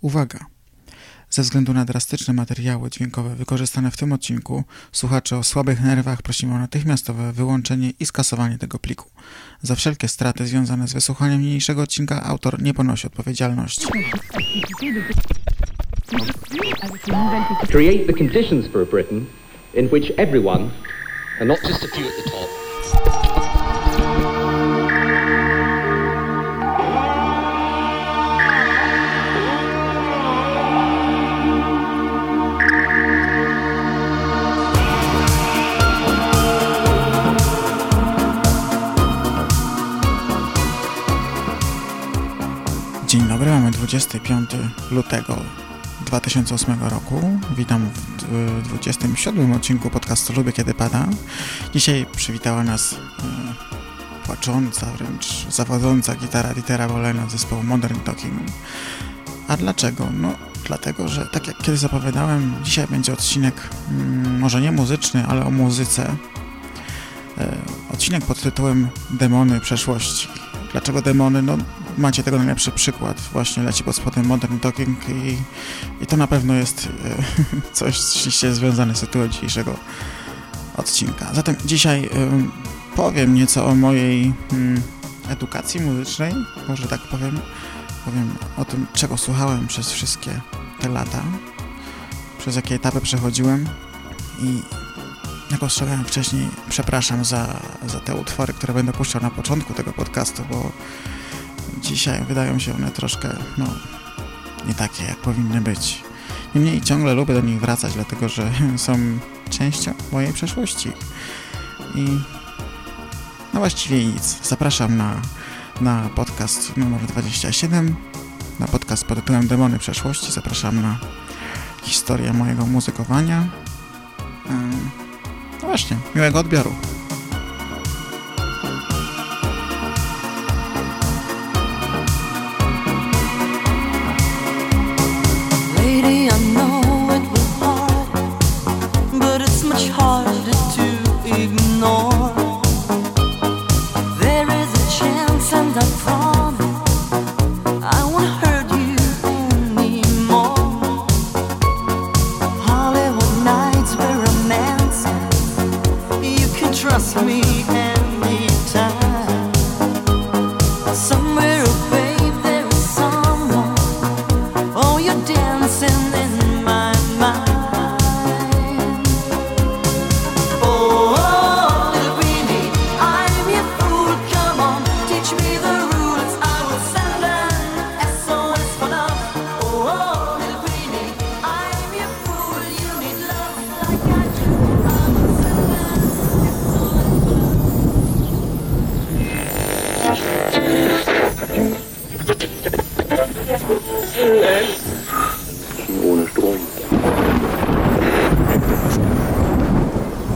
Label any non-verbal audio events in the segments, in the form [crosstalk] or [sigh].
Uwaga! Ze względu na drastyczne materiały dźwiękowe wykorzystane w tym odcinku, słuchacze o słabych nerwach prosimy o natychmiastowe wyłączenie i skasowanie tego pliku. Za wszelkie straty związane z wysłuchaniem niniejszego odcinka autor nie ponosi odpowiedzialności. Create the conditions for a Britain in which everyone, and not just a few at the top, mamy 25 lutego 2008 roku. Witam w 27 odcinku podcastu Lubię Kiedy Pada. Dzisiaj przywitała nas e, płacząca, wręcz zawodząca gitara Dietera Bolena zespołu Modern Talking. A dlaczego? No dlatego, że tak jak kiedyś zapowiadałem, dzisiaj będzie odcinek mm, może nie muzyczny, ale o muzyce. E, odcinek pod tytułem Demony przeszłości. Dlaczego demony? No macie tego najlepszy przykład. Właśnie leci pod spodem Modern Talking i, i to na pewno jest e, [laughs] coś ściśle związane z tytułem dzisiejszego odcinka. Zatem dzisiaj e, powiem nieco o mojej mm, edukacji muzycznej, może tak powiem. Powiem o tym, czego słuchałem przez wszystkie te lata, przez jakie etapy przechodziłem i jak ostrzegałem wcześniej, przepraszam za, za te utwory, które będę puszczał na początku tego podcastu, bo dzisiaj wydają się one troszkę, no, nie takie, jak powinny być. Niemniej ciągle lubię do nich wracać, dlatego że [laughs] są częścią mojej przeszłości. I no właściwie nic. Zapraszam na, na podcast numer 27, na podcast pod tytułem Demony przeszłości. Zapraszam na historię mojego muzykowania. No właśnie, miłego odbioru.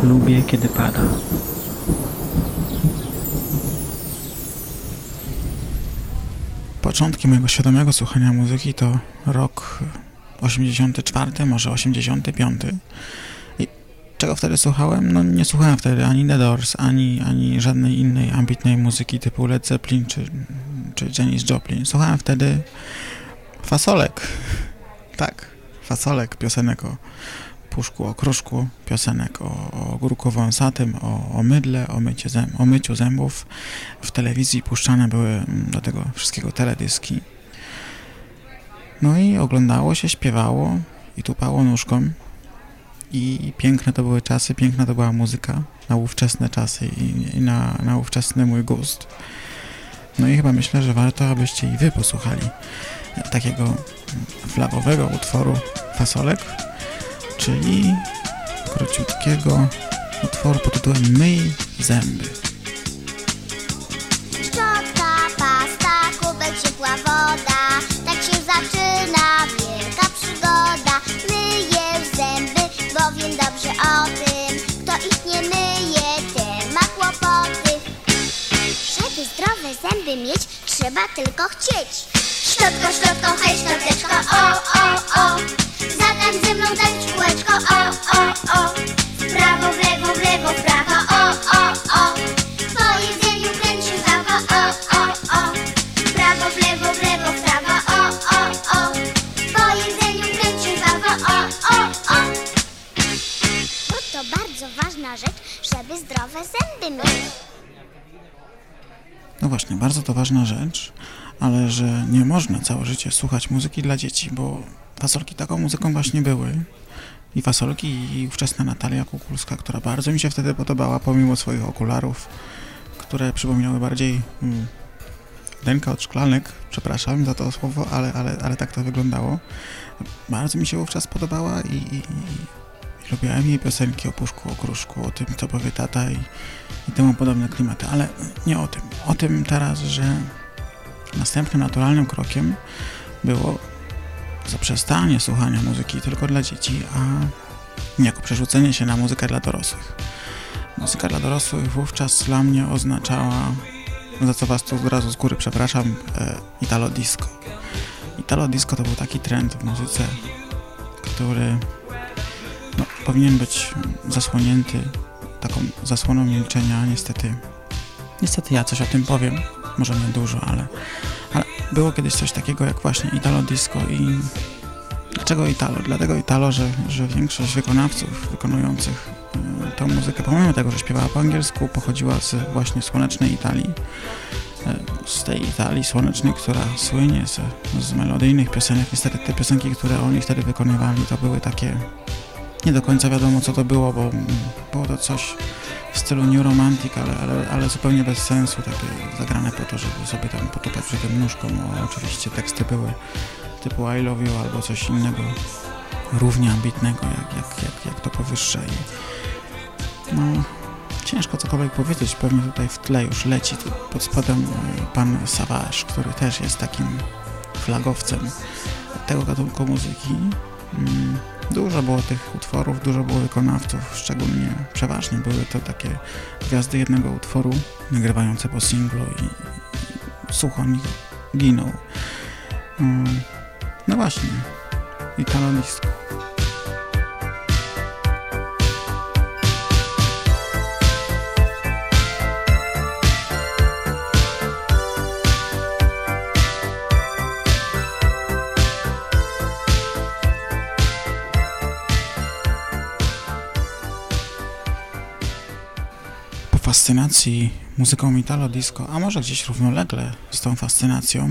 Lubię, kiedy pada. Początki mojego świadomego słuchania muzyki to rok 84, może 85. I czego wtedy słuchałem? No nie słuchałem wtedy ani The Doors, ani, ani żadnej innej ambitnej muzyki typu Led Zeppelin czy, czy Janis Joplin. Słuchałem wtedy fasolek. Tak, fasolek, piosenek o puszku, o kruszku, piosenek o, o górku wąsatym, o, o mydle, o, mycie zęb, o myciu zębów. W telewizji puszczane były mm, do tego wszystkiego teledyski. No i oglądało się, śpiewało i tupało nóżką. I piękne to były czasy, piękna to była muzyka na ówczesne czasy i, i na, na ówczesny mój gust. No i chyba myślę, że warto, abyście i wy posłuchali takiego flagowego utworu fasolek, czyli króciutkiego utworu pod tytułem Myj zęby. Szczotka, pasta, kubek, ciepła woda. Tak się zaczyna wielka przygoda. Myjesz zęby, bo wiem dobrze o tym Kto ich nie myje, ten ma kłopoty. Żeby zdrowe zęby mieć, trzeba tylko chcieć Szczotką, szczotką, hej, szczoteczko, o, o, o. Zatańcz ze mną, tańcz kółeczko, o, o, o. W prawo, w lewo, w lewo, w prawo, o, o, o. Po jedzeniu kręć się o, o, o. W prawo, w lewo, w lewo, w prawo, o, o, o. Po jedzeniu kręć się o, o, o. Bo to bardzo ważna rzecz, żeby zdrowe zęby mieć. No właśnie, bardzo to ważna rzecz ale że nie można całe życie słuchać muzyki dla dzieci, bo fasolki taką muzyką właśnie były. I fasolki, i ówczesna Natalia Kukulska, która bardzo mi się wtedy podobała, pomimo swoich okularów, które przypominały bardziej mm, denka od szklanek, przepraszam za to słowo, ale, ale, ale tak to wyglądało. Bardzo mi się wówczas podobała i, i, i lubiłem jej piosenki o puszku, o kruszku, o tym, co powie tata i, i temu podobne klimaty, ale nie o tym. O tym teraz, że następnym naturalnym krokiem było zaprzestanie słuchania muzyki tylko dla dzieci, a niejako przerzucenie się na muzykę dla dorosłych. Muzyka dla dorosłych wówczas dla mnie oznaczała, za co was tu od razu z góry przepraszam, e, Italo Disco. Italo Disco to był taki trend w muzyce, który no, powinien być zasłonięty taką zasłoną milczenia. Niestety, niestety ja coś o tym powiem, może nie dużo, ale, ale było kiedyś coś takiego jak właśnie Italo Disco i dlaczego Italo? Dlatego Italo, że, że większość wykonawców wykonujących y, tę muzykę, pomimo tego, że śpiewała po angielsku, pochodziła z właśnie słonecznej Italii. Y, z tej Italii słonecznej, która słynie z, z melodyjnych piosenek. Niestety te piosenki, które oni wtedy wykonywali, to były takie nie do końca wiadomo co to było, bo było to coś w stylu New Romantic, ale, ale, ale zupełnie bez sensu, takie zagrane po to, żeby sobie tam potupać przy tym nóżką. No, oczywiście teksty były typu I love you albo coś innego, równie ambitnego jak, jak, jak, jak to powyższe. I, no, ciężko cokolwiek powiedzieć, pewnie tutaj w tle już leci pod spodem e, pan Savage, który też jest takim flagowcem tego gatunku muzyki. Mm, Dużo było tych utworów, dużo było wykonawców, szczególnie przeważnie były to takie gwiazdy jednego utworu, nagrywające po singlu i, i słuch o nich ginął. Mm, No właśnie, Italo Disco. Fascynacji muzyką Italo Disco, a może gdzieś równolegle z tą fascynacją,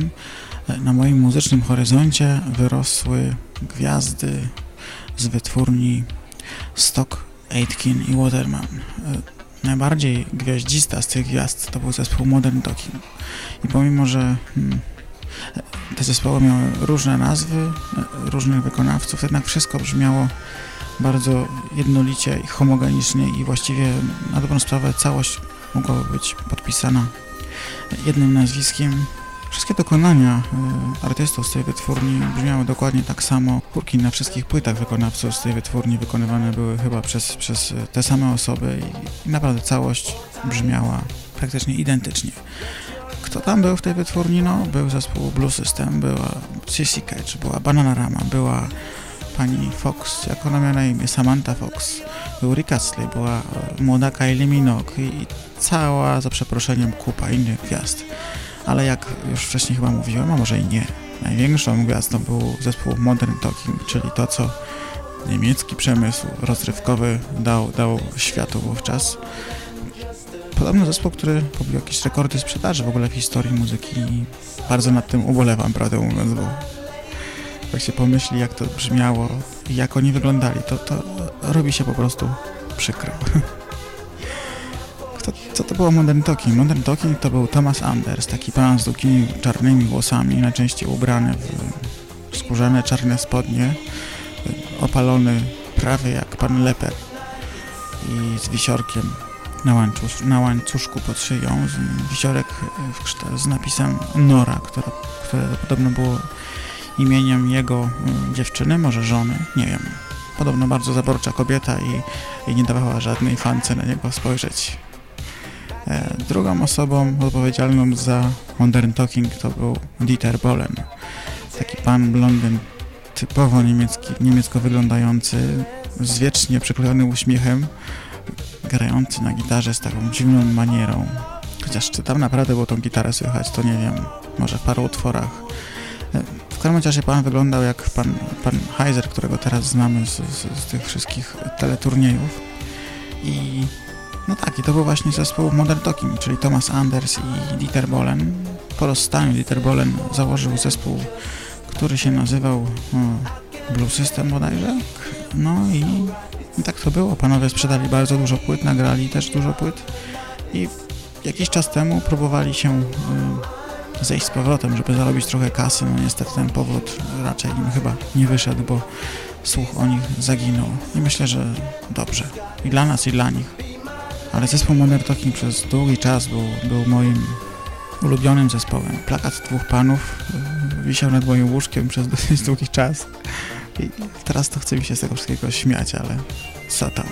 e, na moim muzycznym horyzoncie wyrosły gwiazdy z wytwórni Stock, Aitken i Waterman. E, Najbardziej gwiaździsta z tych gwiazd to był zespół Modern Talking. I pomimo, że hmm, e, te zespoły miały różne nazwy, różnych wykonawców, jednak wszystko brzmiało bardzo jednolicie i homogenicznie i właściwie na dobrą sprawę całość mogłaby być podpisana jednym nazwiskiem. Wszystkie dokonania y, artystów z tej wytwórni brzmiały dokładnie tak samo. Chórki na wszystkich płytach wykonawców z tej wytwórni wykonywane były chyba przez, przez te same osoby i, i naprawdę całość brzmiała praktycznie identycznie. Kto tam był w tej wytwórni? No, był zespół Blue System, była CC Catch, była Bananarama, była pani Fox, jak ona miała na imię, Samantha Fox, był Rick była e, młoda Kylie Minogue i, cała, za przeproszeniem, kupa innych gwiazd. Ale jak już wcześniej chyba mówiłem, a może i nie, największą gwiazdą był zespół Modern Talking, czyli to, co niemiecki przemysł rozrywkowy dał, dał światu wówczas. Podobno zespół, który pobił jakieś rekordy sprzedaży w ogóle w historii muzyki bardzo nad tym ubolewam, prawdę mówiąc, bo jak się pomyśli, jak to brzmiało i jak oni wyglądali, to, to robi się po prostu przykro. [laughs] Kto, co to było Modern Talking? Modern Talking to był Thomas Anders, taki pan z długimi czarnymi włosami, najczęściej ubrany w skórzane czarne spodnie, opalony prawie jak pan Leper i z wisiorkiem na, łańcusz, na łańcuszku pod szyją, z, wisiorek w z napisem Nora, które, które podobno było imieniem jego y, dziewczyny, może żony, nie wiem. Podobno bardzo zaborcza kobieta i, i nie dawała żadnej fance na niego spojrzeć. E, drugą osobą odpowiedzialną za Modern Talking to był Dieter Bohlen. Taki pan blondyn typowo niemiecki, niemiecko wyglądający, z wiecznie przyklejonym uśmiechem, grający na gitarze z taką dziwną manierą. Chociaż czy tam naprawdę było tą gitarę słychać, to nie wiem. Może w paru utworach. Każdym razie pan wyglądał jak pan, pan Heiser, którego teraz znamy z, z, z tych wszystkich teleturniejów. I no tak, i to był właśnie zespół Modern Talking, czyli Thomas Anders i Dieter Bohlen. Po rozstaniu Dieter Bohlen założył zespół, który się nazywał o, Blue System bodajże. No i, i tak to było. Panowie sprzedali bardzo dużo płyt, nagrali też dużo płyt i jakiś czas temu próbowali się y, zejść z powrotem, żeby zarobić trochę kasy. No niestety ten powrót raczej im chyba nie wyszedł, bo słuch o nich zaginął. I myślę, że dobrze. I dla nas, i dla nich. Ale zespół Modern Talking przez długi czas był, był moim ulubionym zespołem. Plakat dwóch panów y, wisiał nad moim łóżkiem przez [laughs] dosyć długi czas. I teraz to chce mi się z tego wszystkiego śmiać, ale co tam.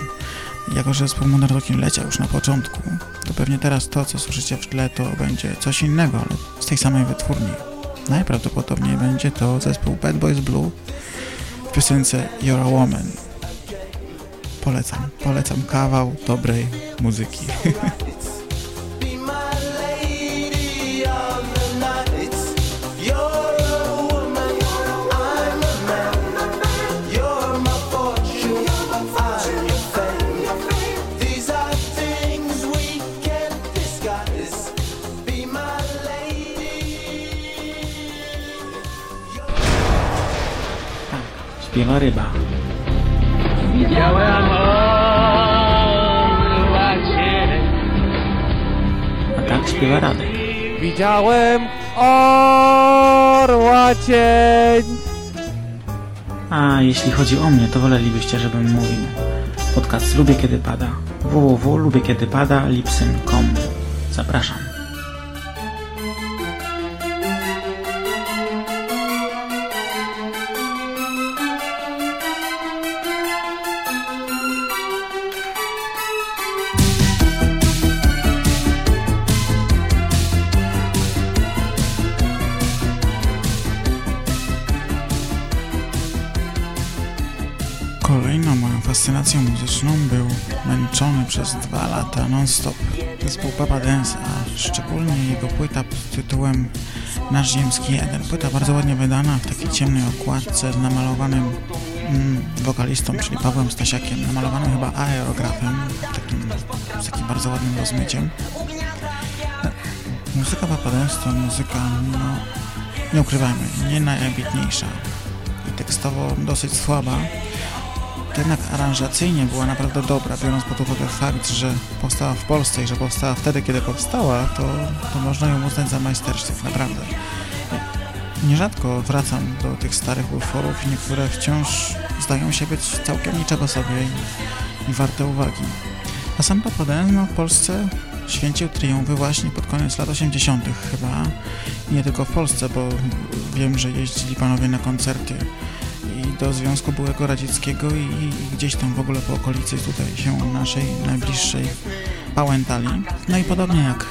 Jako, że zespół Talking leciał już na początku, to pewnie teraz to, co słyszycie w tle, to będzie coś innego, ale z tej samej wytwórni. Najprawdopodobniej będzie to zespół Bad Boys Blue w piosence You're a Woman. Polecam, polecam kawał dobrej muzyki. [laughs] Śpiewa ryba. Widziałem orła A tak śpiewa Radek. widziałem orła cień. A jeśli chodzi o mnie, to wolelibyście, żebym mówił. Podcast Lubię Kiedy Pada. www.lubiekiedypada lipsyn.com Zapraszam. Muzyczną był męczony przez dwa lata non-stop zespół Papa Dance, a szczególnie jego płyta pod tytułem Nasz Ziemski Jeden. Płyta bardzo ładnie wydana w takiej ciemnej okładce z namalowanym mm, wokalistą, czyli Pawłem Stasiakiem, namalowanym chyba aerografem, takim, z takim bardzo ładnym rozmyciem. Muzyka Papa Dance to muzyka, no, nie ukrywajmy, nie najambitniejsza i tekstowo dosyć słaba, jednak aranżacyjnie była naprawdę dobra, biorąc pod uwagę fakt, że powstała w Polsce i że powstała wtedy, kiedy powstała, to, to można ją uznać za majstersztyk, naprawdę. Nierzadko wracam do tych starych utworów i niektóre wciąż zdają się być całkiem niczego sobie i, i warte uwagi. A sam Papa Dance, no, w Polsce święcił triumfy właśnie pod koniec lat 80. chyba. Nie tylko w Polsce, bo wiem, że jeździli panowie na koncerty do Związku Byłego Radzieckiego i, i gdzieś tam w ogóle po okolicy tutaj się naszej najbliższej pałętali. No i podobnie jak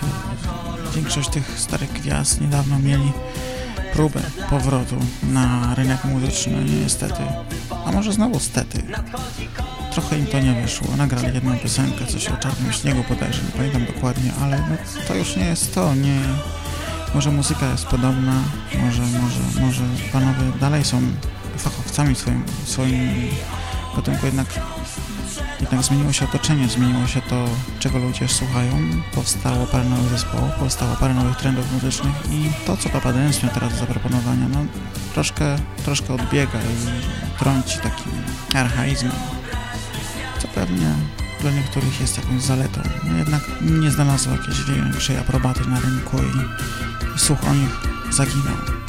większość tych starych gwiazd niedawno mieli próbę powrotu na rynek muzyczny, niestety. A może znowu stety. Trochę im to nie wyszło. Nagrali jedną piosenkę, coś o czarnym śniegu bodajże, nie pamiętam dokładnie, ale no, to już nie jest to, nie... Może muzyka jest podobna, może, może, może panowie dalej są fachowcami w swoim, swoim gatunku, jednak, jednak zmieniło się otoczenie, zmieniło się to, czego ludzie słuchają, powstało parę nowych zespołów, powstało parę nowych trendów muzycznych i to, co Papa Dance miał teraz do zaproponowania, no troszkę, troszkę odbiega i trąci takim archaizmem, co pewnie dla niektórych jest jakąś zaletą, no jednak nie znalazło jakiejś większej aprobaty na rynku i słuch o nich zaginął.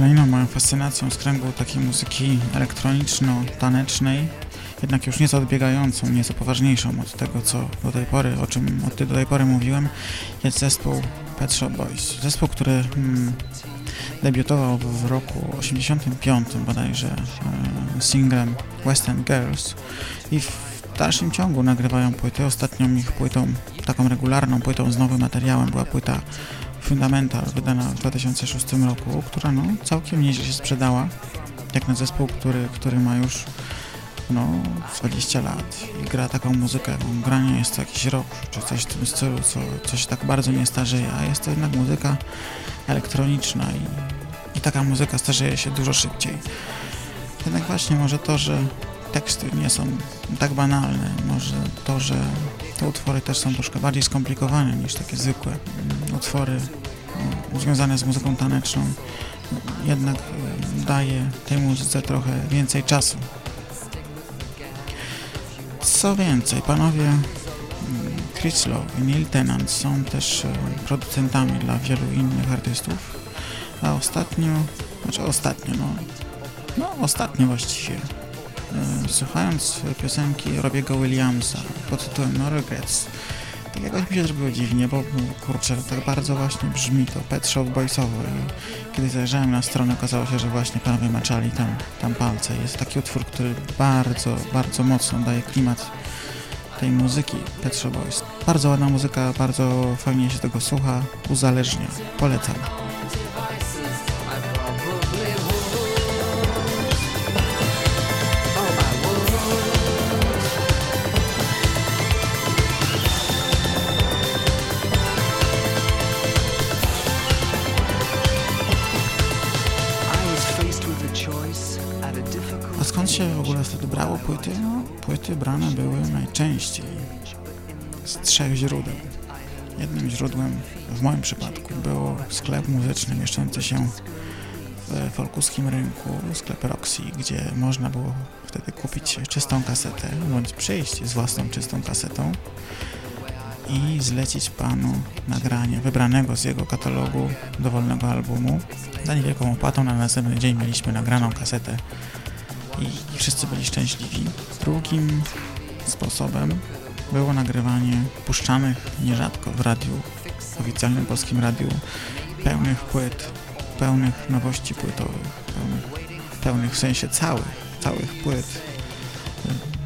Kolejną moją fascynacją z kręgu takiej muzyki elektroniczno-tanecznej, jednak już nieco odbiegającą, nieco poważniejszą od tego, co do tej pory, o czym od do tej pory mówiłem, jest zespół Pet Shop Boys. Zespół, który mm, debiutował w roku 85 bodajże e, singlem West End Girls i w dalszym ciągu nagrywają płyty. Ostatnią ich płytą, taką regularną płytą z nowym materiałem była płyta Fundamental, wydana w 2006 roku, która no, całkiem nieźle się sprzedała, jak na zespół, który, który ma już no, 20 lat i gra taką muzykę, bo granie jest to jakiś rok, czy coś w tym stylu, co, co się tak bardzo nie starzeje, a jest to jednak muzyka elektroniczna i, i taka muzyka starzeje się dużo szybciej. Jednak właśnie może to, że teksty nie są tak banalne, może to, że te utwory też są troszkę bardziej skomplikowane niż takie zwykłe mm, utwory no, związane z muzyką taneczną, jednak y, daje tej muzyce trochę więcej czasu. Co więcej, panowie mm, Chris Lowe i Neil Tennant są też y, producentami dla wielu innych artystów, a ostatnio, znaczy ostatnio, no, no ostatnio właściwie, e, słuchając piosenki Robiego Williamsa pod tytułem No Regrets, tak jakoś mi się zrobiło dziwnie, bo kurczę, tak bardzo właśnie brzmi to Pet Shop Boysowo i kiedy zajrzałem na stronę, okazało się, że właśnie panowie maczali tam, tam palce. Jest taki utwór, który bardzo, bardzo mocno daje klimat tej muzyki Pet Shop Boys. Bardzo ładna muzyka, bardzo fajnie się tego słucha, uzależnia. Polecam. A skąd się w ogóle wtedy brało płyty? No, płyty brane były najczęściej z trzech źródeł. Jednym źródłem w moim przypadku był sklep muzyczny mieszczący się w folkuskim rynku, sklep Roxy, gdzie można było wtedy kupić czystą kasetę, bądź przyjść z własną czystą kasetą i zlecić panu nagranie wybranego z jego katalogu dowolnego albumu. Za niewielką opłatą na następny dzień mieliśmy nagraną kasetę i, wszyscy byli szczęśliwi. Drugim sposobem było nagrywanie puszczanych nierzadko w radiu, w oficjalnym polskim radiu, pełnych płyt, pełnych nowości płytowych, pełnych, pełnych w sensie całych, całych płyt.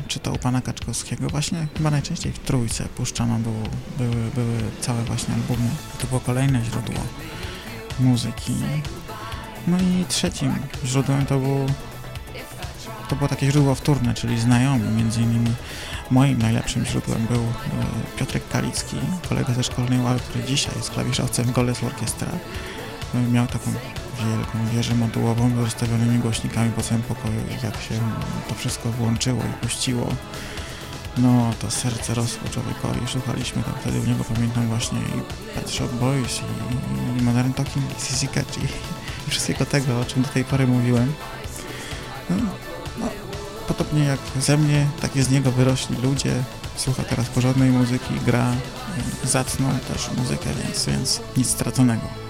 Czy to u pana Kaczkowskiego, właśnie chyba najczęściej w trójce puszczano było, były, były całe właśnie albumy. To było kolejne źródło muzyki. No i trzecim źródłem to był to było takie źródło wtórne, czyli znajomy, między innymi moim najlepszym źródłem był e, Piotrek Kalicki, kolega ze szkolnej ławy, który dzisiaj jest klawiszowcem Goles Orkiestra. E, Miał taką wielką wieżę modułową z rozstawionymi głośnikami po całym pokoju i jak się to wszystko włączyło i puściło, no to serce rosło człowiekowi. Słuchaliśmy tam wtedy u niego, pamiętam właśnie i Pet Shop Boys i, i Modern Talking i CC Catch i, i wszystkiego tego, o czym do tej pory mówiłem. No, no, podobnie jak ze mnie, tak i z niego wyrośli ludzie. Słucha teraz porządnej muzyki, gra zacną też muzykę, więc, więc nic straconego.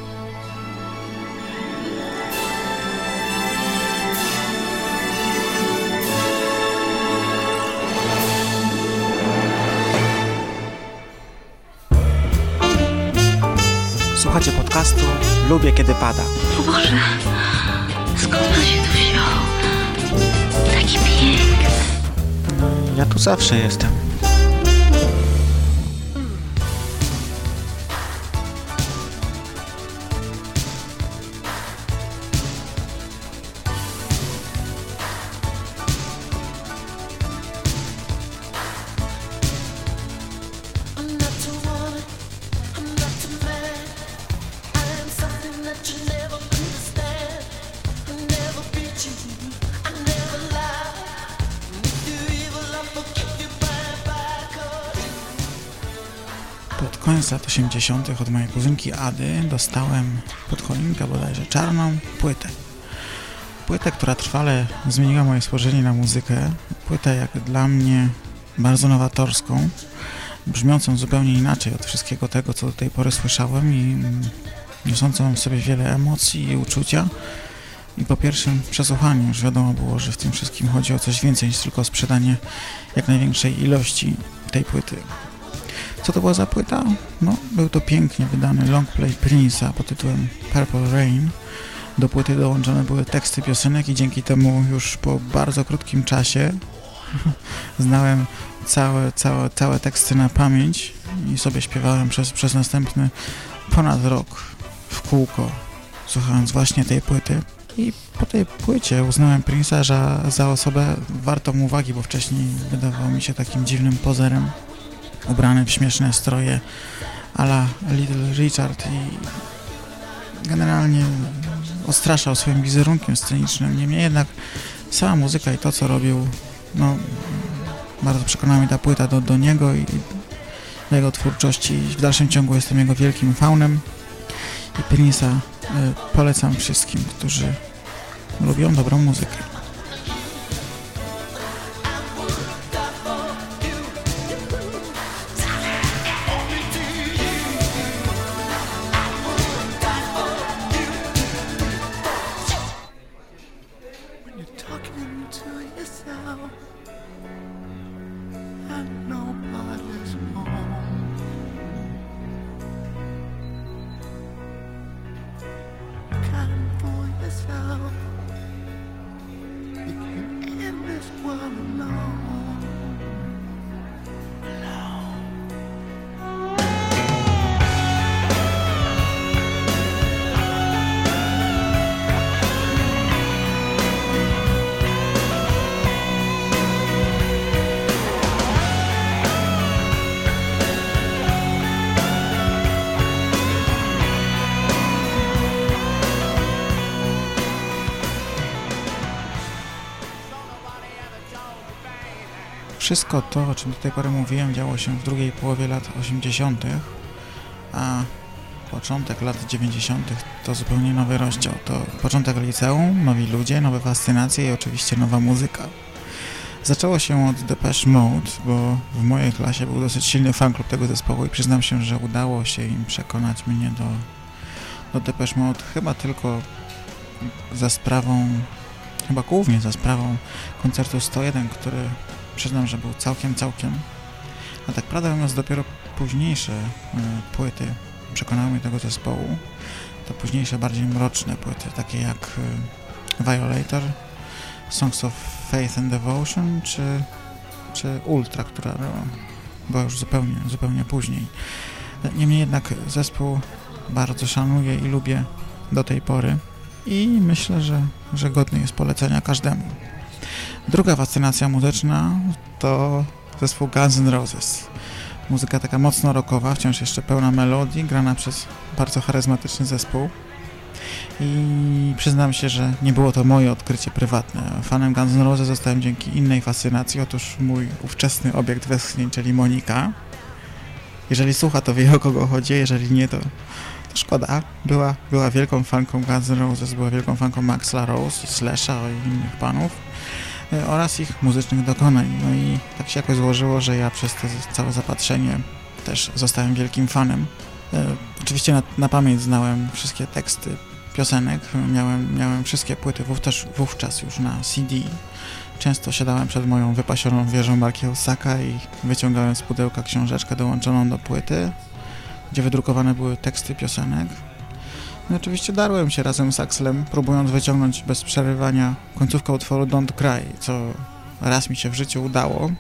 Słuchacie podcastu Lubię Kiedy Pada. O Boże, skąd on się tu wziął? Taki piękny. Ja tu zawsze jestem. Koniec lat 80. od mojej kuzynki Ady dostałem pod choinkę bodajże czarną płytę. Płytę, która trwale zmieniła moje spojrzenie na muzykę. Płytę jak dla mnie bardzo nowatorską, brzmiącą zupełnie inaczej od wszystkiego tego, co do tej pory słyszałem i mm, niosącą w sobie wiele emocji i uczucia. I po pierwszym przesłuchaniu już wiadomo było, że w tym wszystkim chodzi o coś więcej niż tylko sprzedanie jak największej ilości tej płyty. Co to była za płyta? No, był to pięknie wydany longplay Prince'a pod tytułem Purple Rain. Do płyty dołączone były teksty piosenek i dzięki temu już po bardzo krótkim czasie [laughs] znałem całe, całe, całe teksty na pamięć i sobie śpiewałem przez, przez następny ponad rok w kółko, słuchając właśnie tej płyty. I po tej płycie uznałem Prince'a za, za osobę wartą uwagi, bo wcześniej wydawał mi się takim dziwnym pozerem, ubrany w śmieszne stroje a la Little Richard i generalnie odstraszał swoim wizerunkiem scenicznym. Niemniej jednak sama muzyka i to, co robił, no bardzo przekonała mnie ta płyta do, do niego i do jego twórczości. W dalszym ciągu jestem jego wielkim faunem i Prince'a y, polecam wszystkim, którzy lubią dobrą muzykę. Wszystko to, o czym do tej pory mówiłem, działo się w drugiej połowie lat 80., a początek lat 90. to zupełnie nowy rozdział. To początek liceum, nowi ludzie, nowe fascynacje i oczywiście nowa muzyka. Zaczęło się od Depeche Mode, bo w mojej klasie był dosyć silny fanklub tego zespołu i przyznam się, że udało się im przekonać mnie do, do Depeche Mode chyba tylko za sprawą, chyba głównie za sprawą koncertu 101, który przyznam, że był całkiem, całkiem. A tak prawdę mówiąc, dopiero późniejsze y, płyty przekonały mnie tego zespołu. To późniejsze, bardziej mroczne płyty, takie jak y, Violator, Songs of Faith and Devotion, czy, czy Ultra, która była już zupełnie, zupełnie później. Niemniej jednak zespół bardzo szanuję i lubię do tej pory i myślę, że, że godny jest polecenia każdemu. Druga fascynacja muzyczna to zespół Guns N' Roses. Muzyka taka mocno rockowa, wciąż jeszcze pełna melodii, grana przez bardzo charyzmatyczny zespół. I przyznam się, że nie było to moje odkrycie prywatne. Fanem Guns N' Roses zostałem dzięki innej fascynacji. Otóż mój ówczesny obiekt westchnień, czyli Monika. Jeżeli słucha, to wie o kogo chodzi, jeżeli nie, to, to szkoda. Była, była wielką fanką Guns N' Roses, była wielką fanką Maxla Rose, Slasha i innych panów oraz ich muzycznych dokonań. No i tak się jakoś złożyło, że ja przez to całe zapatrzenie też zostałem wielkim fanem. E, Oczywiście na, na pamięć znałem wszystkie teksty piosenek, miałem, miałem wszystkie płyty wówczas, wówczas już na CD. Często siadałem przed moją wypasioną wieżą marki Osaka i wyciągałem z pudełka książeczkę dołączoną do płyty, gdzie wydrukowane były teksty piosenek. No i oczywiście darłem się razem z Axlem, próbując wyciągnąć bez przerywania końcówkę utworu Don't Cry, co raz mi się w życiu udało.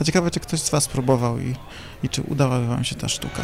A ciekawe, czy ktoś z Was próbował i, i czy udała Wam się ta sztuka.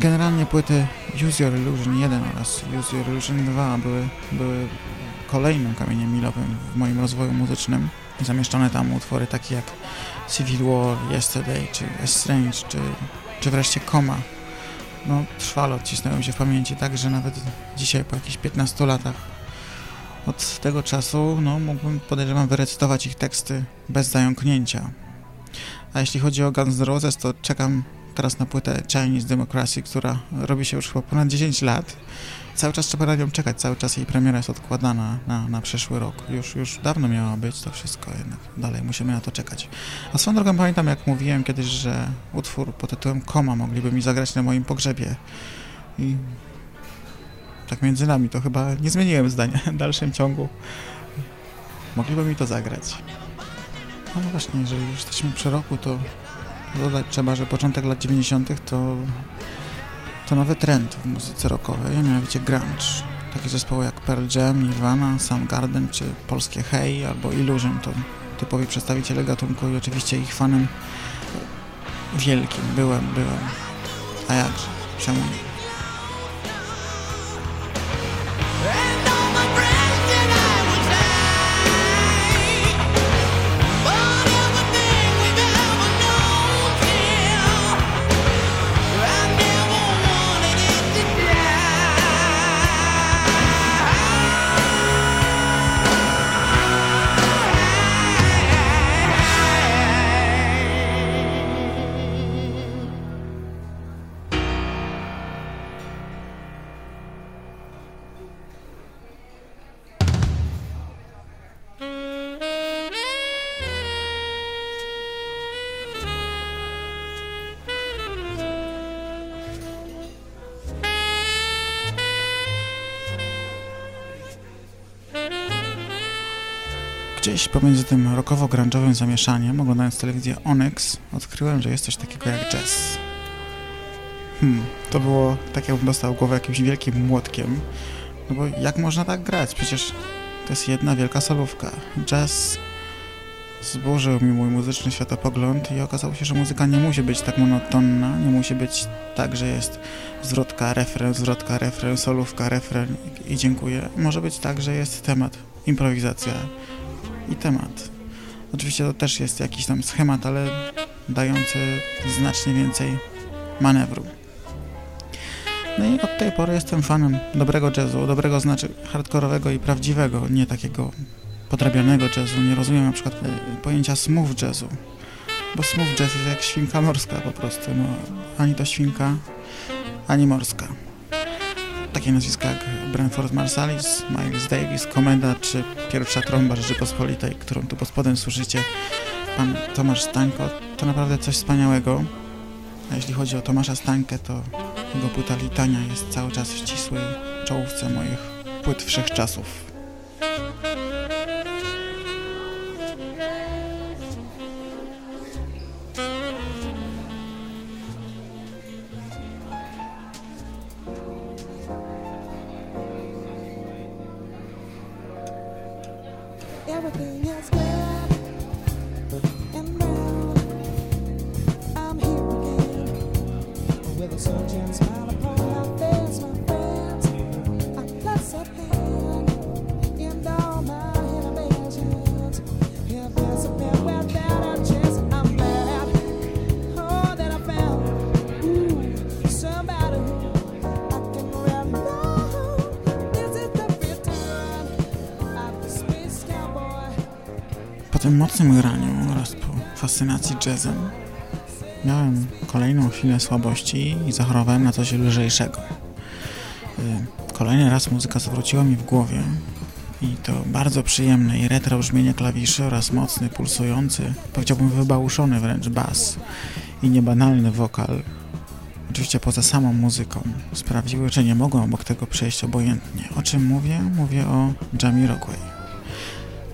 Generalnie płyty Use Your Illusion 1 oraz Use Your Illusion 2 były, były kolejnym kamieniem milowym w moim rozwoju muzycznym. Zamieszczone tam utwory takie jak Civil War, Yesterday, czy Strange, czy, czy wreszcie Koma. No, trwale odcisnęły się w pamięci tak, że nawet dzisiaj po jakichś 15 latach Od tego czasu, no, mógłbym, podejrzewam, wyrecytować ich teksty bez zająknięcia. A jeśli chodzi o Guns N' Roses, to czekam teraz na płytę Chinese Democracy, która robi się już chyba ponad 10 lat. Cały czas trzeba na nią czekać, cały czas jej premiera jest odkładana na, na przyszły rok. Już, już dawno miała być to wszystko, jednak dalej musimy na to czekać. A swoją drogą pamiętam, jak mówiłem kiedyś, że utwór pod tytułem Koma mogliby mi zagrać na moim pogrzebie. I tak między nami to chyba nie zmieniłem zdania w dalszym ciągu. Mogliby mi to zagrać. No właśnie, jeżeli już jesteśmy przy roku, to dodać trzeba, że początek lat 90. to, to nowy trend w muzyce rockowej, mianowicie grunge. Takie zespoły jak Pearl Jam, Nirvana, Soundgarden czy polskie Hey albo Illusion to typowi przedstawiciele gatunku i oczywiście ich fanem wielkim byłem, byłem. A jakże? Czemu nie? Pomiędzy tym rockowo-grunge'owym zamieszaniem, oglądając telewizję Onyx, odkryłem, że jest coś takiego jak jazz. Hmm, to było tak jakbym dostał głowę jakimś wielkim młotkiem. No bo jak można tak grać? Przecież to jest jedna wielka solówka. Jazz zburzył mi mój muzyczny światopogląd i okazało się, że muzyka nie musi być tak monotonna, nie musi być tak, że jest zwrotka, refren, zwrotka, refren, solówka, refren i, dziękuję. Może być tak, że jest temat, improwizacja i temat. Oczywiście to też jest jakiś tam schemat, ale dający znacznie więcej manewru. No i od tej pory jestem fanem dobrego jazzu, dobrego znaczy hardkorowego i prawdziwego, nie takiego podrabianego jazzu. Nie rozumiem na przykład e, pojęcia smooth jazzu, bo smooth jazz jest jak świnka morska po prostu, no ani to świnka, ani morska. Takie nazwiska jak Branford Marsalis, Miles Davis, Komenda czy pierwsza trąba Rzeczypospolitej, którą tu pod spodem słyszycie, pan Tomasz Stańko, to naprawdę coś wspaniałego. A jeśli chodzi o Tomasza Stańkę, to jego płyta Litania jest cały czas w ścisłej czołówce moich płyt wszechczasów. Everything is tym mocnym graniu oraz po fascynacji jazzem miałem kolejną chwilę słabości i zachorowałem na coś lżejszego. Y, Kolejny raz muzyka zwróciła mi w głowie i to bardzo przyjemne i retro brzmienie klawiszy oraz mocny, pulsujący, powiedziałbym wybałuszony wręcz bas i niebanalny wokal, oczywiście poza samą muzyką, sprawiły, że nie mogłem obok tego przejść obojętnie. O czym mówię? Mówię o Jamiroquai.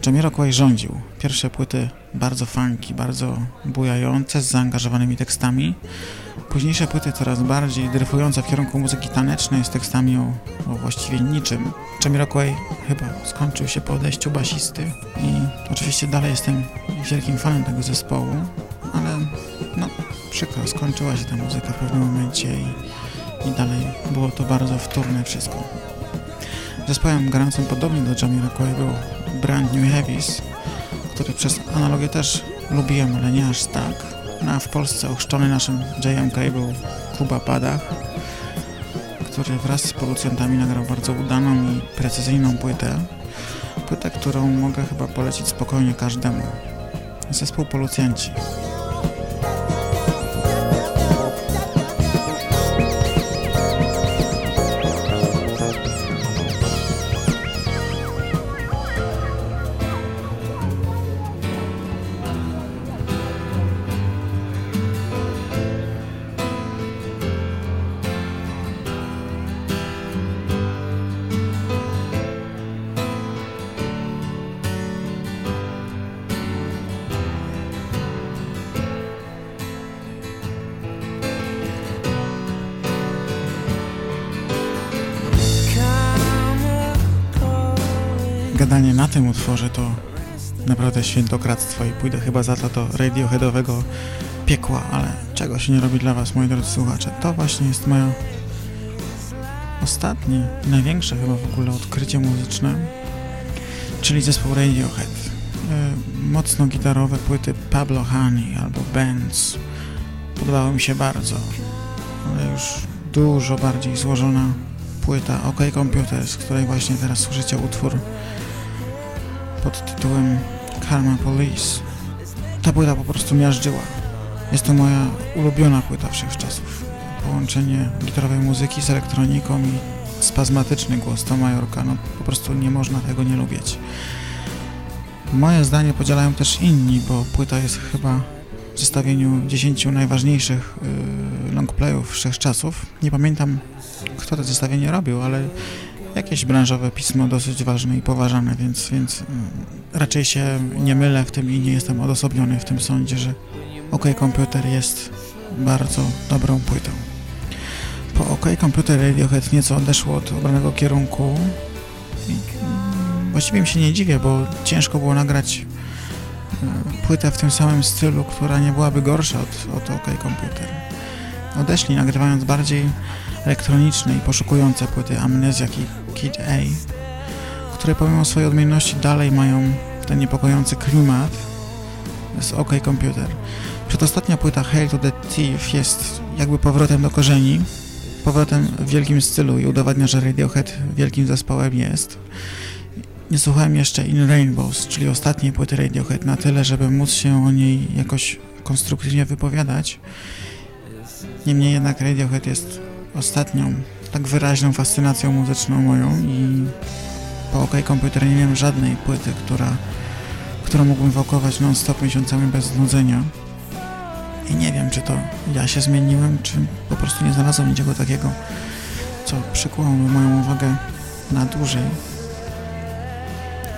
Jamiroquai rządził. Pierwsze płyty bardzo funky, bardzo bujające, z zaangażowanymi tekstami. Późniejsze płyty coraz bardziej dryfujące w kierunku muzyki tanecznej z tekstami o, o właściwie niczym. Jamiroquai chyba skończył się po odejściu basisty i oczywiście dalej jestem wielkim fanem tego zespołu, ale no przykro, skończyła się ta muzyka w pewnym momencie i, i dalej było to bardzo wtórne wszystko. Zespołem grającym podobnie do Jamiroquai był Brand New Heavies, który przez analogię też lubiłem, ale nie aż tak. No a w Polsce ochrzczony naszym JMK był Kuba Padach, który wraz z producentami nagrał bardzo udaną i precyzyjną płytę. płytę, którą mogę chyba polecić spokojnie każdemu. Zespół Policjanci. Gadanie na tym utworze to naprawdę świętokradztwo i pójdę chyba za to do radioheadowego piekła, ale czego się nie robi dla was, moi drodzy słuchacze. To właśnie jest moje ostatnie, największe chyba w ogóle odkrycie muzyczne, czyli zespół Radiohead. Y, Mocno gitarowe płyty Pablo Honey albo Benz podobały mi się bardzo, ale już dużo bardziej złożona płyta OK Computer, z której właśnie teraz słyszycie utwór pod tytułem Karma Police. Ta płyta po prostu miażdżyła. Jest to moja ulubiona płyta wszechczasów. Połączenie gitarowej muzyki z elektroniką i spazmatyczny głos to Majorka. No po prostu nie można tego nie lubić. Moje zdanie podzielają też inni, bo płyta jest chyba w zestawieniu 10 najważniejszych yy, longplayów wszechczasów. Nie pamiętam, kto to zestawienie robił, ale jakieś branżowe pismo dosyć ważne i poważane, więc, więc mm, raczej się nie mylę w tym i nie jestem odosobniony w tym sądzie, że OK Computer jest bardzo dobrą płytą. Po OK Computer Radiohead nieco odeszło od obranego kierunku i mm, właściwie mi się nie dziwię, bo ciężko było nagrać y, płytę w tym samym stylu, która nie byłaby gorsza od, od OK Computer. Odeszli nagrywając bardziej elektroniczne i poszukujące płyty Amnesiac i Kid A, które pomimo swojej odmienności dalej mają ten niepokojący klimat z OK Computer. Przedostatnia płyta Hail to the Thief jest jakby powrotem do korzeni, powrotem w wielkim stylu i udowadnia, że Radiohead wielkim zespołem jest. Nie słuchałem jeszcze In Rainbows, czyli ostatniej płyty Radiohead na tyle, żeby móc się o niej jakoś konstruktywnie wypowiadać. Niemniej jednak Radiohead jest ostatnią tak wyraźną fascynacją muzyczną moją i po OK Computer nie miałem żadnej płyty, która, którą mógłbym wokować non-stop miesiącami bez znudzenia. I nie wiem, czy to ja się zmieniłem, czy po prostu nie znalazłem niczego takiego, co przykuło moją uwagę na dłużej.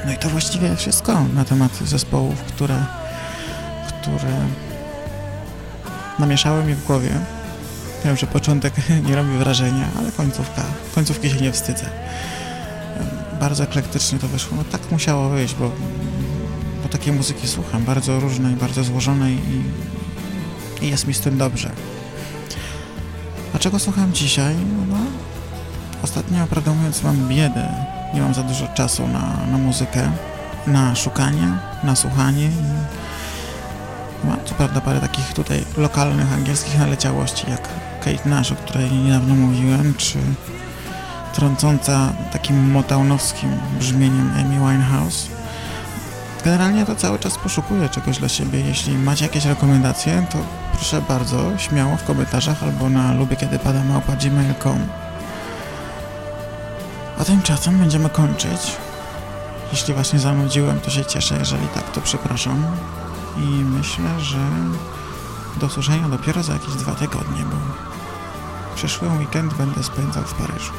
No i to właściwie wszystko na temat zespołów, które, które namieszały mi w głowie. Wiem, że początek [laughs] nie robi wrażenia, ale końcówka, końcówki się nie wstydzę. Bardzo eklektycznie to wyszło. No tak musiało wyjść, bo, bo takiej muzyki słucham, bardzo różnej, bardzo złożonej i, i jest mi z tym dobrze. A czego słucham dzisiaj? No, ostatnio, prawdę mówiąc, mam biedę. Nie mam za dużo czasu na, na muzykę, na szukanie, na słuchanie i mam co prawda parę takich tutaj lokalnych angielskich naleciałości, jak Kate Nash, o której niedawno mówiłem, czy trącąca takim motownowskim brzmieniem Amy Winehouse. Generalnie to cały czas poszukuję czegoś dla siebie. Jeśli macie jakieś rekomendacje, to proszę bardzo, śmiało w komentarzach albo na lubię kiedy pada małpa gmail.com. A tymczasem będziemy kończyć. Jeśli was nie zanudziłem, to się cieszę, jeżeli tak, to przepraszam. I myślę, że do usłyszenia dopiero za jakieś dwa tygodnie, bo przyszły weekend będę spędzał w Paryżu.